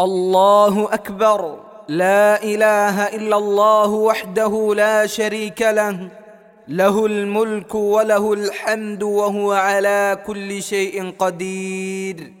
الله أكبر. لا إله إلا الله وحده لا شريك له. له الملك وله الحمد وهو على كل شيء قدير.